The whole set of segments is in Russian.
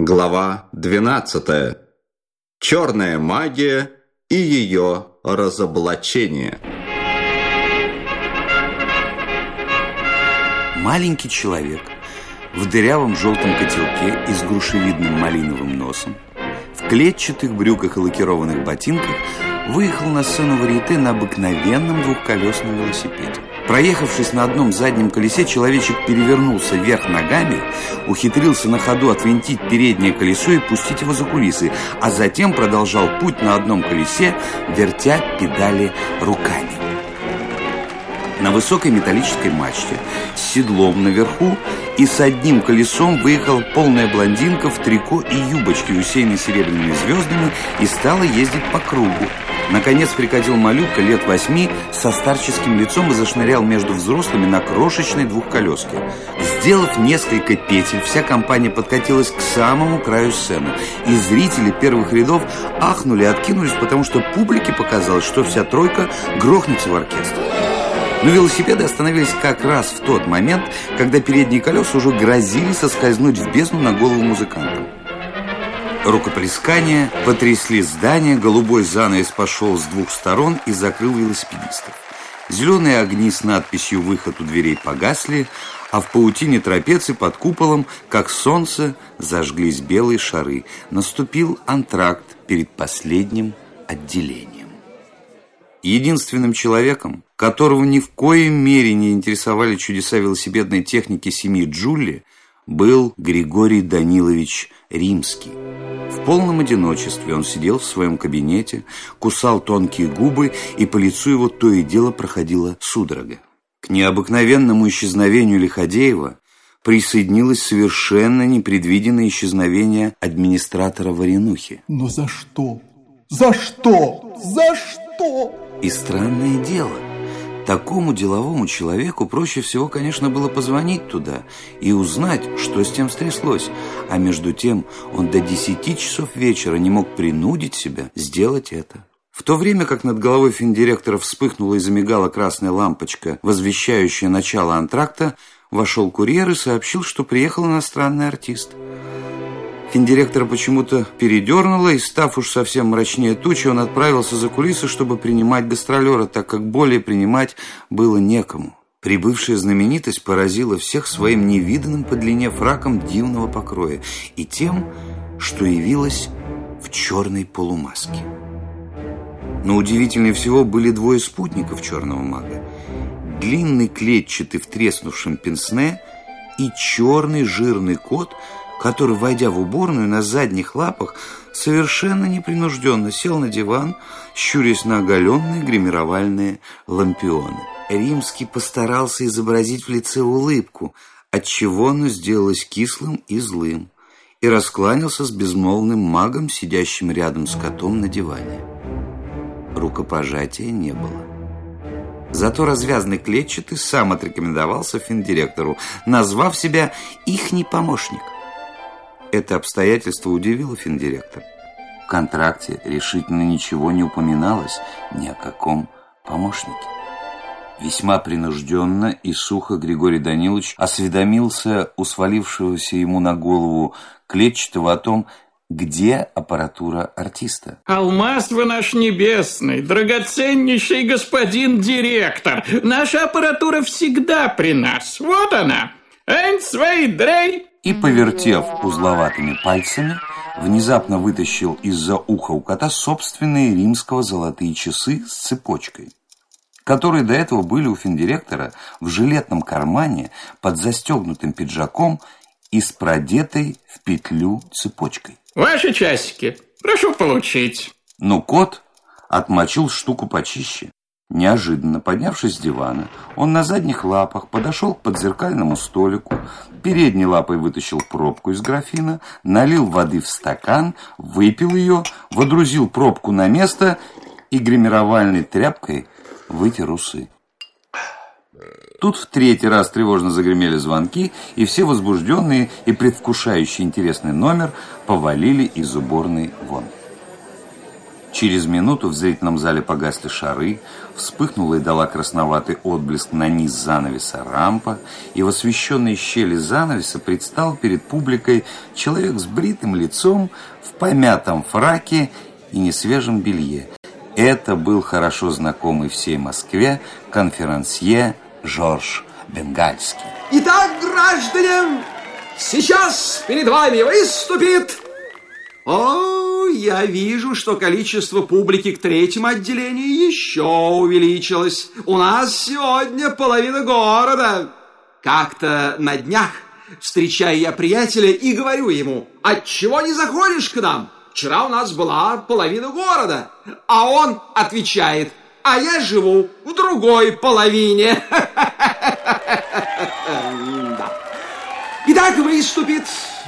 Глава 12. Черная магия и ее разоблачение. Маленький человек в дырявом желтом котелке и с грушевидным малиновым носом, в клетчатых брюках и лакированных ботинках выехал на сцену варьете на обыкновенном двухколесном велосипеде. Проехавшись на одном заднем колесе, человечек перевернулся вверх ногами, ухитрился на ходу отвинтить переднее колесо и пустить его за кулисы, а затем продолжал путь на одном колесе, вертя педали руками. На высокой металлической мачте, с седлом наверху и с одним колесом выехала полная блондинка в трико и юбочке, усеянной серебряными звездами, и стала ездить по кругу. Наконец прикатил малютка лет восьми со старческим лицом и зашнырял между взрослыми на крошечной двухколеске. Сделав несколько петель, вся компания подкатилась к самому краю сцены. И зрители первых рядов ахнули и откинулись, потому что публике показалось, что вся тройка грохнется в оркестр. Но велосипеды остановились как раз в тот момент, когда передние колеса уже грозили соскользнуть в бездну на голову музыкантам. Рукоплескания потрясли здание, голубой занавес пошел с двух сторон и закрыл велосипедистов. Зеленые огни с надписью «Выход у дверей» погасли, а в паутине трапеции под куполом, как солнце, зажглись белые шары. Наступил антракт перед последним отделением. Единственным человеком, которого ни в коей мере не интересовали чудеса велосипедной техники семьи Джулли, был Григорий Данилович Римский. В полном одиночестве он сидел в своем кабинете, кусал тонкие губы, и по лицу его то и дело проходила судорога. К необыкновенному исчезновению Лиходеева присоединилось совершенно непредвиденное исчезновение администратора Варенухи. Но за что? За что? За что? И странное дело – Такому деловому человеку проще всего, конечно, было позвонить туда и узнать, что с тем стряслось. А между тем он до десяти часов вечера не мог принудить себя сделать это. В то время как над головой финдиректора вспыхнула и замигала красная лампочка, возвещающая начало антракта, вошел курьер и сообщил, что приехал иностранный артист – Финдиректора почему-то передернуло, и, став уж совсем мрачнее тучи, он отправился за кулисы, чтобы принимать гастролера, так как более принимать было некому. Прибывшая знаменитость поразила всех своим невиданным по длине фраком дивного покроя и тем, что явилась в черной полумаске. Но удивительнее всего были двое спутников черного мага. Длинный клетчатый в треснувшем пенсне и черный жирный кот – который, войдя в уборную на задних лапах, совершенно непринужденно сел на диван, щурясь на оголенные гримировальные лампионы. Римский постарался изобразить в лице улыбку, отчего оно сделалось кислым и злым, и раскланялся с безмолвным магом, сидящим рядом с котом на диване. Рукопожатия не было. Зато развязный клетчатый сам отрекомендовался финдиректору, назвав себя «ихний помощник». Это обстоятельство удивило финдиректор. В контракте решительно ничего не упоминалось ни о каком помощнике. Весьма принужденно и сухо Григорий Данилович осведомился у свалившегося ему на голову клетчатого о том, где аппаратура артиста? Алмаз вы наш небесный, драгоценнейший господин директор. Наша аппаратура всегда при нас. Вот она. Эйнсвей дрей и, повертев узловатыми пальцами, внезапно вытащил из-за уха у кота собственные римского золотые часы с цепочкой, которые до этого были у финдиректора в жилетном кармане под застегнутым пиджаком и с продетой в петлю цепочкой. Ваши часики, прошу получить. Но кот отмочил штуку почище. Неожиданно поднявшись с дивана, он на задних лапах подошел к подзеркальному столику, передней лапой вытащил пробку из графина, налил воды в стакан, выпил ее, водрузил пробку на место и гримировальной тряпкой вытер усы. Тут в третий раз тревожно загремели звонки, и все возбужденные и предвкушающие интересный номер повалили из уборной вон. Через минуту в зрительном зале погасли шары, вспыхнула и дала красноватый отблеск на низ занавеса рампа, и в освещенной щели занавеса предстал перед публикой человек с бритым лицом, в помятом фраке и несвежем белье. Это был хорошо знакомый всей Москве конферансье Жорж Бенгальский. Итак, граждане, сейчас перед вами выступит... О, я вижу, что количество публики к третьему отделению еще увеличилось. У нас сегодня половина города. Как-то на днях встречаю я приятеля и говорю ему, отчего не заходишь к нам? Вчера у нас была половина города. А он отвечает, а я живу в другой половине. Итак, выступит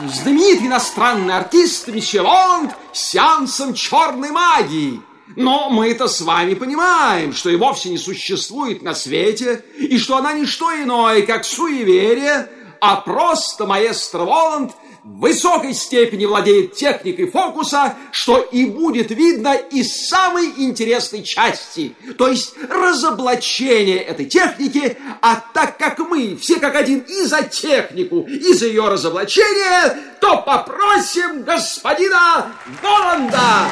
знаменитый иностранный артист Мичелонд с сеансом черной магии. Но мы-то с вами понимаем, что и вовсе не существует на свете, и что она не что иное, как суеверие, а просто маэстро Воланд в высокой степени владеет техникой фокуса, что и будет видно из самой интересной части, то есть разоблачение этой техники, а так как мы все как один и за технику, и за ее разоблачение, то попросим господина Воланда.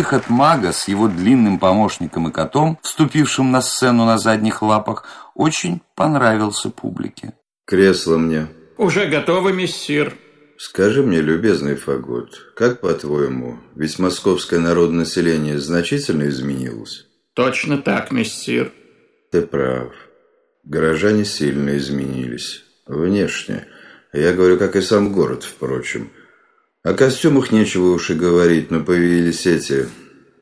Выход мага с его длинным помощником и котом, вступившим на сцену на задних лапах, очень понравился публике. Кресло мне. Уже готово, мессир. Скажи мне, любезный Фагот, как по-твоему, ведь московское народное население значительно изменилось? Точно так, мессир. Ты прав. Горожане сильно изменились. Внешне. Я говорю, как и сам город, впрочем. О костюмах нечего уж и говорить, но появились эти,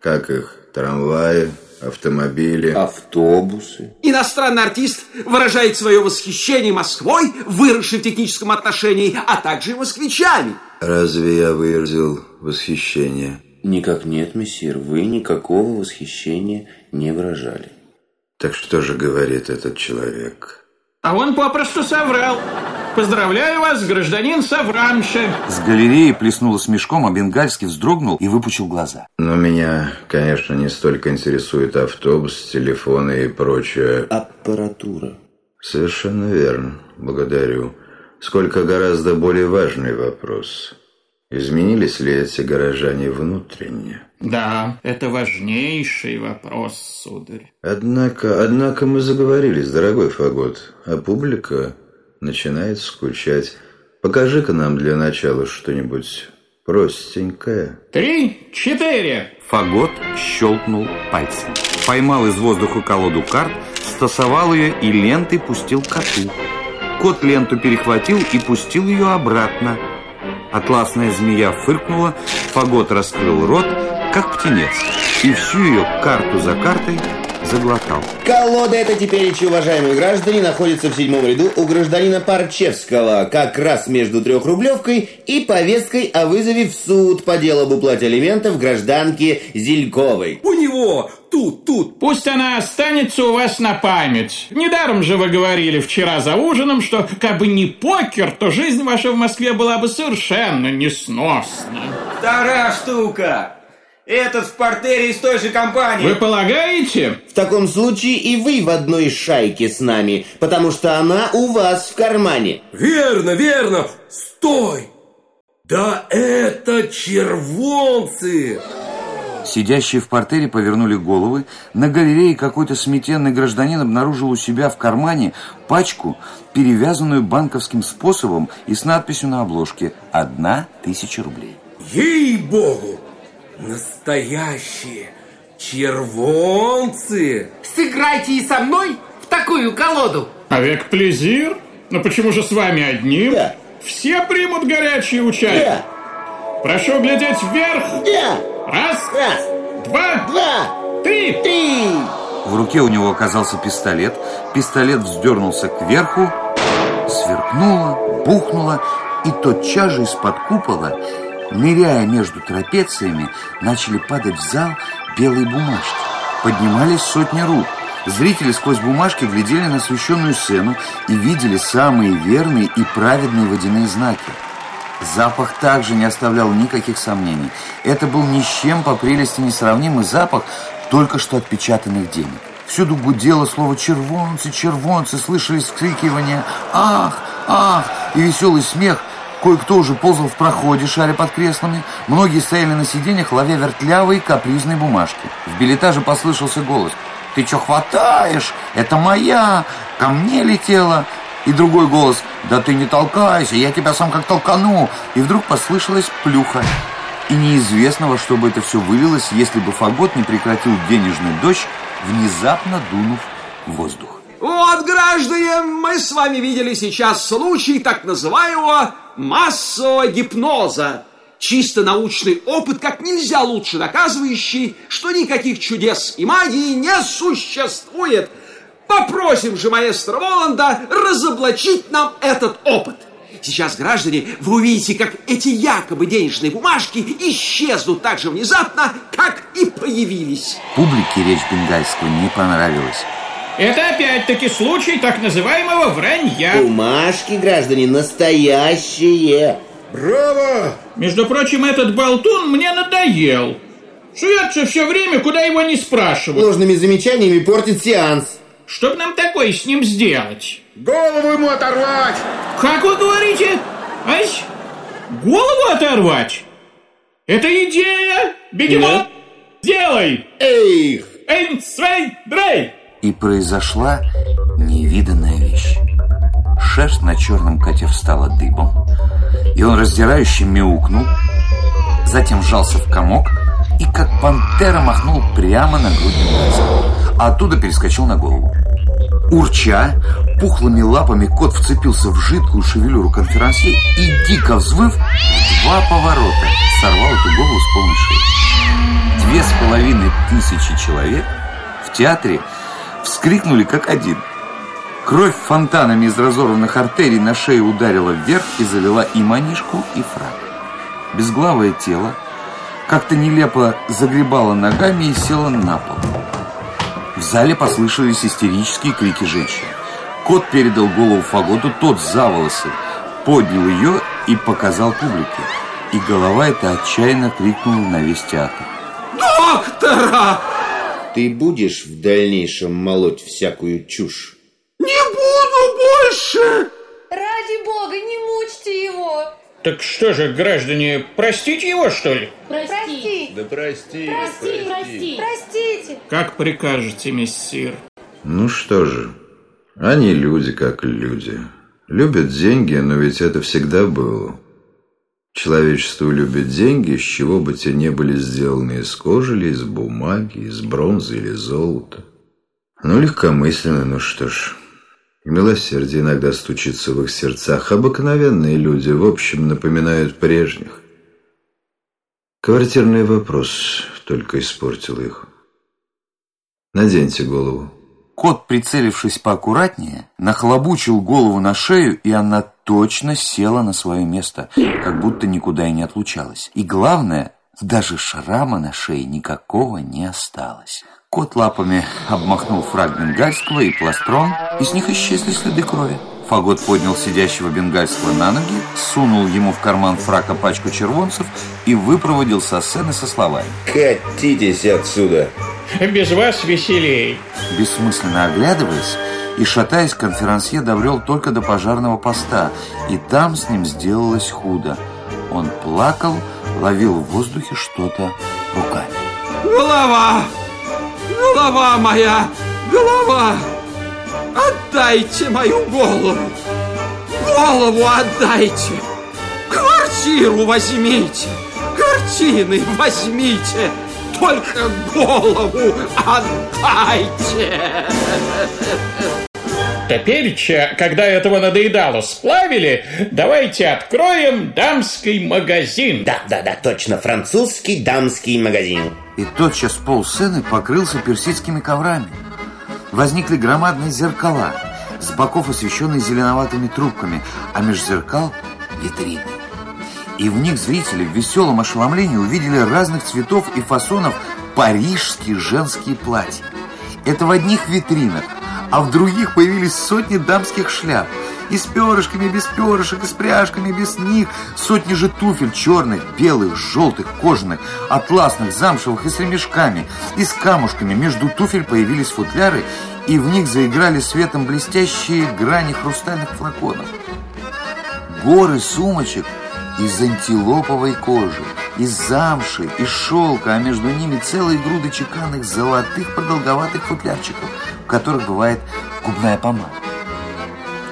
как их, трамваи, автомобили. Автобусы. Иностранный артист выражает свое восхищение Москвой, выросшей в техническом отношении, а также и москвичами. Разве я выразил восхищение? Никак нет, мессир, вы никакого восхищения не выражали. Так что же говорит этот человек? А он попросту соврал. Поздравляю вас, гражданин Саврамша. С галереи плеснуло смешком, а Бенгальский вздрогнул и выпучил глаза. Но меня, конечно, не столько интересует автобус, телефоны и прочее. Аппаратура. Совершенно верно. Благодарю. Сколько гораздо более важный вопрос. Изменились ли эти горожане внутренне? Да, это важнейший вопрос, сударь. Однако, однако мы заговорились, дорогой Фагот, а публика начинает скучать. Покажи-ка нам для начала что-нибудь простенькое. Три, четыре. Фагот щелкнул пальцем. Поймал из воздуха колоду карт, стасовал ее и лентой пустил коту. Кот ленту перехватил и пустил ее обратно. Атласная змея фыркнула, Фагот раскрыл рот, как птенец, и всю ее карту за картой заглотал. Колода эта теперь, уважаемые граждане, находится в седьмом ряду у гражданина Парчевского, как раз между трехрублевкой и повесткой о вызове в суд по делу об уплате алиментов гражданки Зельковой. У него тут, тут. Пусть она останется у вас на память. Недаром же вы говорили вчера за ужином, что как бы не покер, то жизнь ваша в Москве была бы совершенно несносна. Вторая штука. Этот в портере из той же компании. Вы полагаете? В таком случае и вы в одной шайке с нами, потому что она у вас в кармане. Верно, верно. Стой! Да это червонцы! Сидящие в портере повернули головы. На галерее какой-то сметенный гражданин обнаружил у себя в кармане пачку, перевязанную банковским способом и с надписью на обложке «Одна тысяча рублей». Ей-богу! Настоящие червонцы! Сыграйте и со мной в такую колоду. Авек плезир? Но почему же с вами одним? Да. Все примут горячее участие. Да. Прошу глядеть вверх. Да. Раз, Раз, два, два, три. три. В руке у него оказался пистолет. Пистолет вздернулся кверху, сверкнуло, бухнуло, и тотчас же из-под купола, ныряя между трапециями, начали падать в зал белые бумажки. поднимались сотни рук. Зрители сквозь бумажки глядели на освещенную сцену и видели самые верные и праведные водяные знаки. Запах также не оставлял никаких сомнений. Это был ни с чем по прелести несравнимый запах только что отпечатанных денег. Всюду гудело слово «червонцы, червонцы», слышались вскрикивания «Ах, ах!» и веселый смех. Кое-кто уже ползал в проходе, шаря под креслами. Многие стояли на сиденьях, ловя вертлявые капризные бумажки. В билетаже послышался голос «Ты что хватаешь? Это моя! Ко мне летела!» И другой голос «Да ты не толкайся, я тебя сам как толкану!» И вдруг послышалась плюха. И неизвестно, во что бы это все вылилось, если бы Фагот не прекратил денежный дождь, внезапно дунув воздух. Вот, граждане, мы с вами видели сейчас случай так называемого массового гипноза. Чисто научный опыт, как нельзя лучше доказывающий, что никаких чудес и магии не существует. Попросим же маэстро Воланда разоблачить нам этот опыт. Сейчас, граждане, вы увидите, как эти якобы денежные бумажки исчезнут так же внезапно, как и появились. Публике речь бенгальского не понравилась. Это опять-таки случай так называемого вранья. Бумажки, граждане, настоящие. Браво! Между прочим, этот болтун мне надоел. Суется все время, куда его не спрашивают. Ложными замечаниями портит сеанс. Что нам такое с ним сделать? Голову ему оторвать! Как вы говорите? Ась? Голову оторвать? Это идея! Бегемот! Делай! Эх! Эйн, свей, дрей! И произошла невиданная вещь. Шерсть на черном коте встала дыбом, и он раздирающе мяукнул, затем сжался в комок и как пантера махнул прямо на грудь Бенгальского, а оттуда перескочил на голову. Урча, пухлыми лапами кот вцепился в жидкую шевелюру конферансье и, дико взвыв, два поворота сорвал эту голову с полной. Две с половиной тысячи человек в театре вскрикнули как один. Кровь фонтанами из разорванных артерий на шее ударила вверх и залила и манишку, и фраг. Безглавое тело как-то нелепо загребало ногами и село на пол. В зале послышались истерические крики женщин. Кот передал голову Фаготу, тот за волосы, поднял ее и показал публике. И голова эта отчаянно крикнула на весь театр. Доктора! Ты будешь в дальнейшем молоть всякую чушь? Не буду больше! Ради бога, не мучьте его! Так что же, граждане, простить его, что ли? Прости! Да прости, Прости, прости! Простите! Как прикажете, мессир. Ну что же, они люди как люди. Любят деньги, но ведь это всегда было. Человечество любит деньги, с чего бы те не были сделаны из кожи или из бумаги, из бронзы или золота. Ну, легкомысленно, ну что ж. Милосердие иногда стучится в их сердцах. Обыкновенные люди, в общем, напоминают прежних. Квартирный вопрос только испортил их. Наденьте голову. Кот, прицелившись поаккуратнее, нахлобучил голову на шею, и она точно села на свое место, как будто никуда и не отлучалась. И главное, даже шрама на шее никакого не осталось. Кот лапами обмахнул фраг бенгальского и пластрон, и с них исчезли следы крови. Фагот поднял сидящего бенгальского на ноги, сунул ему в карман фрака пачку червонцев и выпроводил со сцены со словами. Катитесь отсюда! Без вас веселей. Бессмысленно оглядываясь и шатаясь, конферансье добрел только до пожарного поста, и там с ним сделалось худо. Он плакал, ловил в воздухе что-то руками. Голова! Голова моя! Голова! Отдайте мою голову! Голову отдайте! Квартиру возьмите! Картины возьмите! Только голову отдайте! Теперь, когда этого надоедало сплавили, давайте откроем дамский магазин. Да, да, да, точно, французский дамский магазин. И тотчас пол сцены покрылся персидскими коврами. Возникли громадные зеркала, с боков освещенные зеленоватыми трубками, а меж зеркал — витрины. И в них зрители в веселом ошеломлении увидели разных цветов и фасонов парижские женские платья. Это в одних витринах, а в других появились сотни дамских шляп. И с перышками, без перышек, и с пряжками, без них. Сотни же туфель черных, белых, желтых, кожаных, атласных, замшевых и с ремешками. И с камушками. Между туфель появились футляры, и в них заиграли светом блестящие грани хрустальных флаконов. Горы сумочек из антилоповой кожи, из замши, из шелка, а между ними целые груды чеканных золотых продолговатых футлярчиков, которых бывает губная помада.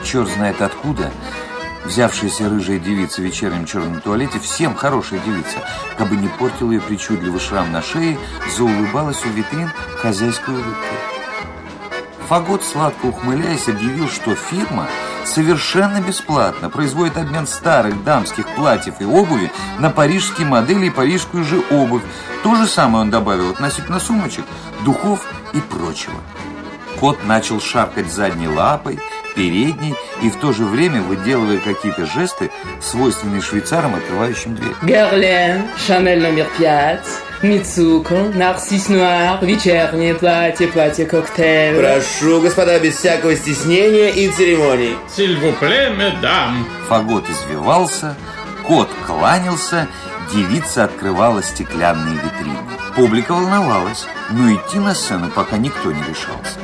Черт знает откуда, взявшаяся рыжая девица в вечернем черном туалете, всем хорошая девица, как бы не портил ее причудливый шрам на шее, заулыбалась у витрин хозяйской улыбкой. Фагот, сладко ухмыляясь, объявил, что фирма совершенно бесплатно производит обмен старых дамских платьев и обуви на парижские модели и парижскую же обувь. То же самое он добавил относительно сумочек, духов и прочего. Кот начал шаркать задней лапой, передней и в то же время выделывая какие-то жесты, свойственные швейцарам, открывающим дверь. Герлен, Шанель номер пять, Мицуко, Нарцисс Нуар, вечернее платье, платье коктейль. Прошу, господа, без всякого стеснения и церемоний. Сильвупле, медам. Фагот извивался, кот кланялся, девица открывала стеклянные витрины. Публика волновалась, но идти на сцену пока никто не решался.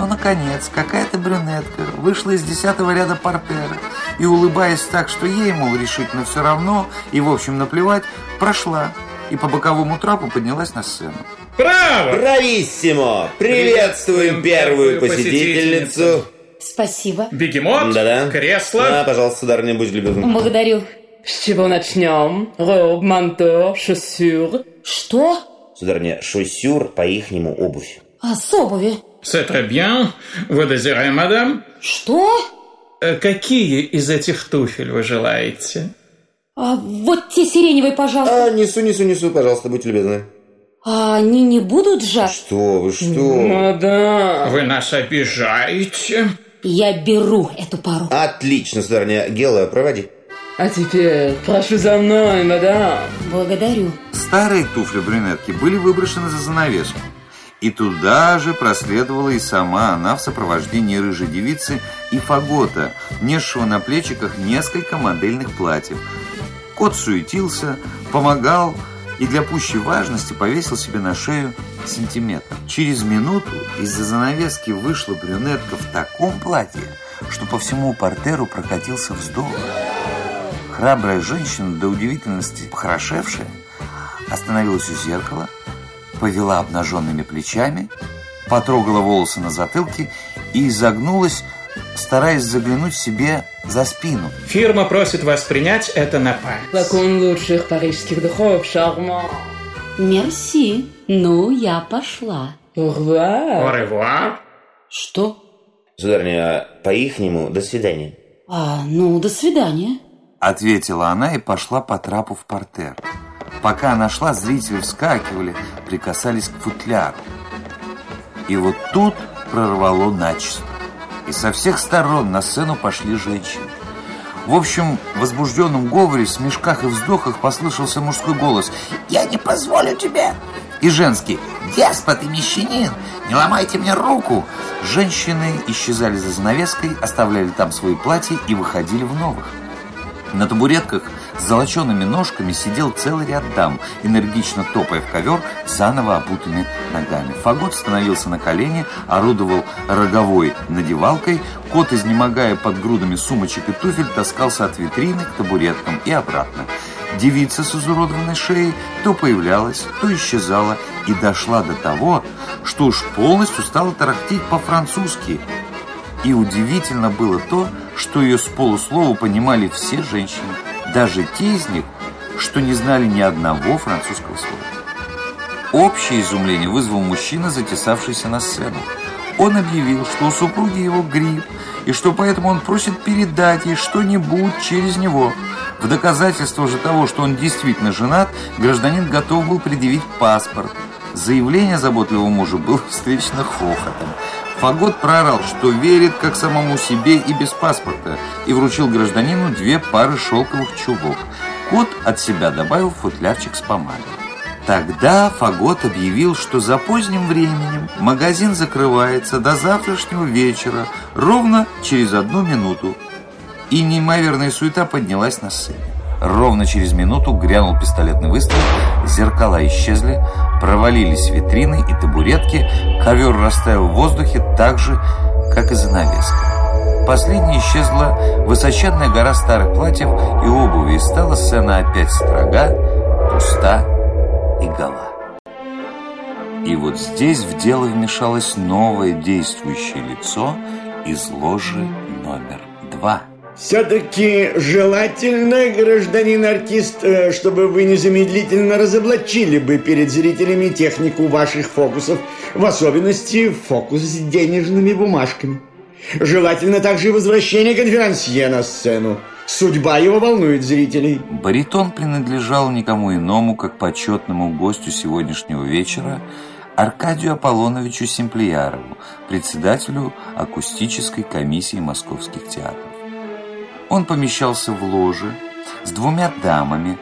Но, наконец, какая-то брюнетка вышла из десятого ряда портера и, улыбаясь так, что ей, мол, решительно все равно и, в общем, наплевать, прошла и по боковому трапу поднялась на сцену. Браво! Брависсимо! Приветствуем первую посетительницу. Спасибо. Бегемот, Да-да. кресло. А, пожалуйста, сударыня, будь любезна. Благодарю. С чего начнем? Роб, манто, шоссюр. Что? Сударыня, шоссюр по-ихнему обувь. А с обуви? C'est très bien. Вы désirez, мадам? Что? Э, Какие из этих туфель вы желаете? А вот те сиреневые, пожалуйста. А, несу, несу, несу, пожалуйста, будьте любезны. А они не будут жать? Что вы, что? Мадам. Вы нас обижаете? Я беру эту пару. Отлично, сударыня. Гела, проводи. А теперь прошу за мной, мадам. Благодарю. Старые туфли брюнетки были выброшены за занавеску. И туда же проследовала и сама она в сопровождении рыжей девицы и фагота, несшего на плечиках несколько модельных платьев. Кот суетился, помогал и для пущей важности повесил себе на шею сантиметр. Через минуту из-за занавески вышла брюнетка в таком платье, что по всему портеру прокатился вздох. Храбрая женщина, до удивительности похорошевшая, остановилась у зеркала, повела обнаженными плечами, потрогала волосы на затылке и изогнулась, стараясь заглянуть себе за спину. Фирма просит вас принять это на память. Флакон лучших парижских духов, шарман. Мерси. Ну, я пошла. Au revoir. Что? Сударыня, по-ихнему, до свидания. А, ну, до свидания. Ответила она и пошла по трапу в портер. Пока она шла, зрители вскакивали, прикасались к футляру. И вот тут прорвало начисто. И со всех сторон на сцену пошли женщины. В общем, в возбужденном говоре, смешках и вздохах послышался мужской голос «Я не позволю тебе!» И женский «Деспот и мещанин! Не ломайте мне руку!» Женщины исчезали за занавеской, оставляли там свои платья и выходили в новых. На табуретках с золочеными ножками сидел целый ряд дам, энергично топая в ковер заново обутыми ногами. Фагот становился на колени, орудовал роговой надевалкой, кот, изнемогая под грудами сумочек и туфель, таскался от витрины к табуреткам и обратно. Девица с изуродованной шеей то появлялась, то исчезала и дошла до того, что уж полностью стала тарахтеть по-французски. И удивительно было то, что ее с полуслова понимали все женщины, даже те из них, что не знали ни одного французского слова. Общее изумление вызвал мужчина, затесавшийся на сцену. Он объявил, что у супруги его грипп, и что поэтому он просит передать ей что-нибудь через него. В доказательство же того, что он действительно женат, гражданин готов был предъявить паспорт. Заявление заботливого мужа было встречено хохотом. Фагот проорал, что верит как самому себе и без паспорта, и вручил гражданину две пары шелковых чулок. Кот от себя добавил футлярчик с помадой. Тогда Фагот объявил, что за поздним временем магазин закрывается до завтрашнего вечера, ровно через одну минуту. И неимоверная суета поднялась на сцене. Ровно через минуту грянул пистолетный выстрел, зеркала исчезли, провалились витрины и табуретки, ковер растаял в воздухе так же, как и занавеска. Последней исчезла высоченная гора старых платьев и обуви, и стала сцена опять строга, пуста и гола. И вот здесь в дело вмешалось новое действующее лицо из ложи номер два. Все-таки желательно, гражданин-артист, э, чтобы вы незамедлительно разоблачили бы перед зрителями технику ваших фокусов, в особенности фокус с денежными бумажками. Желательно также возвращение конферансье на сцену. Судьба его волнует зрителей. Баритон принадлежал никому иному, как почетному гостю сегодняшнего вечера, Аркадию Аполлоновичу Симплиярову, председателю акустической комиссии московских театров. Он помещался в ложе с двумя дамами,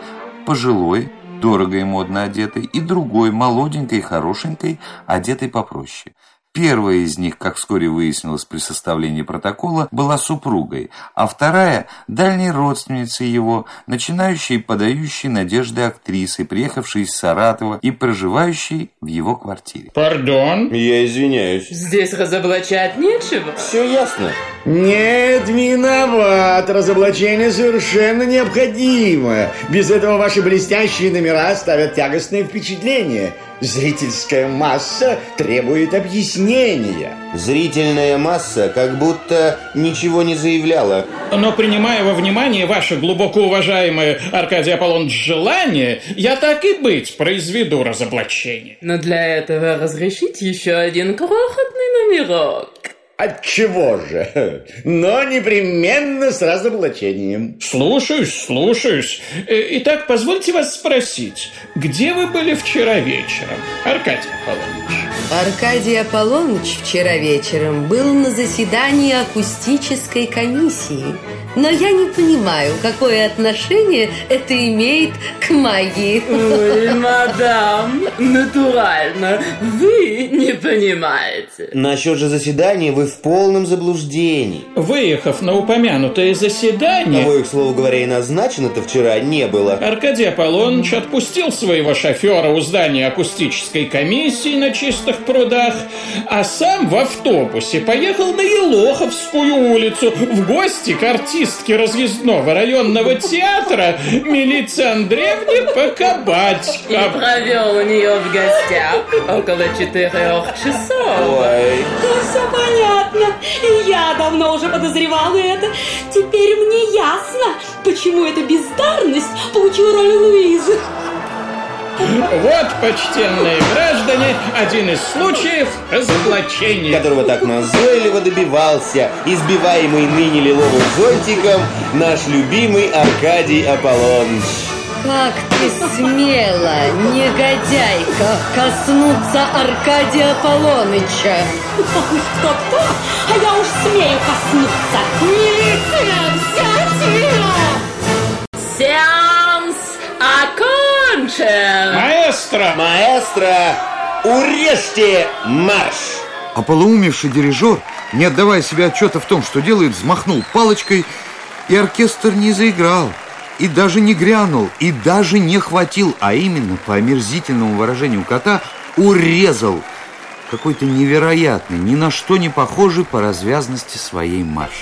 пожилой, дорого и модно одетой, и другой, молоденькой и хорошенькой, одетой попроще. Первая из них, как вскоре выяснилось при составлении протокола, была супругой, а вторая – дальней родственницей его, начинающей и подающей надежды актрисой, приехавшей из Саратова и проживающей в его квартире. Пардон? Я извиняюсь. Здесь разоблачать нечего. Все ясно. Нет, виноват. Разоблачение совершенно необходимо. Без этого ваши блестящие номера ставят тягостное впечатление. Зрительская масса требует объяснения. Зрительная масса как будто ничего не заявляла. Но принимая во внимание ваше глубоко уважаемое Аркадий Аполлоныч желание, я так и быть произведу разоблачение. Но для этого разрешить еще один крохотный номерок. От чего же? Но непременно с разоблачением. Слушаюсь, слушаюсь. Э, Итак, позвольте вас спросить, где вы были вчера вечером, Аркадий Аполлоныч? Аркадий Аполлоныч вчера вечером был на заседании акустической комиссии. Но я не понимаю, какое отношение это имеет к магии. Ой, мадам, натурально, вы не понимаете. Насчет же заседания вы в полном заблуждении. Выехав на упомянутое заседание... Кого их, слово говоря, и назначено-то вчера не было. Аркадий Аполлоныч отпустил своего шофера у здания акустической комиссии на чистых прудах, а сам в автобусе поехал на Елоховскую улицу в гости к артистке разъездного районного театра Милиции Андреевне Покабатько. И провел у нее в гостях около четырех часов. Ой. Все понятно. Я давно уже подозревала это. Теперь мне ясно, почему эта бездарность получила роль Луизы. Вот, почтенные граждане, один из случаев разоблачения. Которого так назойливо добивался, избиваемый ныне лиловым зонтиком, наш любимый Аркадий Аполлоныч. Как ты смела, негодяйка, коснуться Аркадия Аполлоныча. Кто-кто, а я уж смею коснуться. Милиция, взять ее! Окончен! Маэстро! Маэстро, урежьте марш! Ополоумевший дирижер, не отдавая себе отчета в том, что делает, взмахнул палочкой, и оркестр не заиграл, и даже не грянул, и даже не хватил, а именно, по омерзительному выражению кота, урезал какой-то невероятный, ни на что не похожий по развязности своей марш.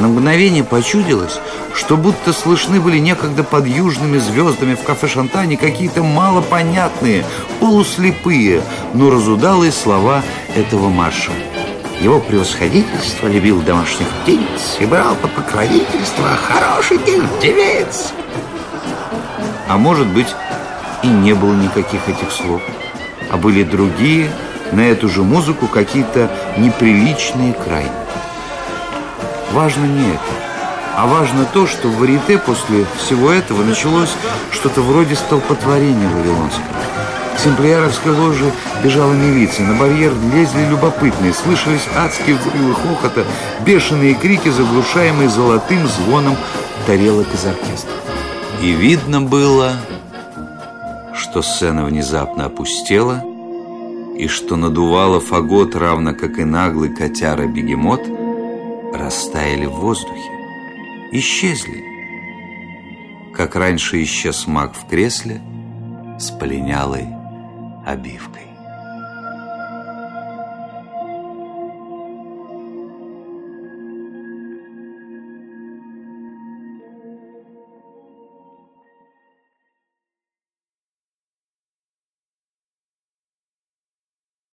На мгновение почудилось, что будто слышны были некогда под южными звездами в кафе Шантане какие-то малопонятные, полуслепые, но разудалые слова этого марша. Его превосходительство любил домашних птиц и брал под покровительство хорошеньких девиц. А может быть, и не было никаких этих слов, а были другие, на эту же музыку какие-то неприличные крайне. Важно не это, а важно то, что в варите после всего этого началось что-то вроде столпотворения Вавилонского. К Семплиаровской ложе бежала милиция, на барьер лезли любопытные, слышались адские взрывы хохота, бешеные крики, заглушаемые золотым звоном тарелок из оркестра. И видно было, что сцена внезапно опустела, и что надувало фагот, равно как и наглый котяра-бегемот, растаяли в воздухе, исчезли. Как раньше исчез маг в кресле с полинялой обивкой.